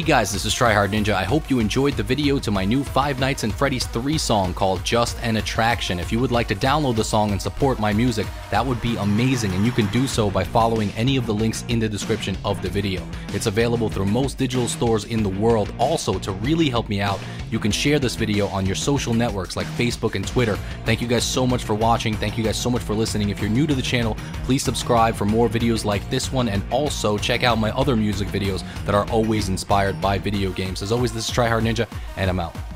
Hey guys, this is Tryhard Ninja. I hope you enjoyed the video to my new Five Nights at Freddy's 3 song called Just an Attraction. If you would like to download the song and support my music, that would be amazing, and you can do so by following any of the links in the description of the video. It's available through most digital stores in the world. Also, to really help me out, you can share this video on your social networks like Facebook and Twitter. Thank you guys so much for watching. Thank you guys so much for listening. If you're new to the channel, please subscribe for more videos like this one, and also check out my other music videos that are always inspired inspired by video games. As always, this is Tryhard Ninja, and I'm out.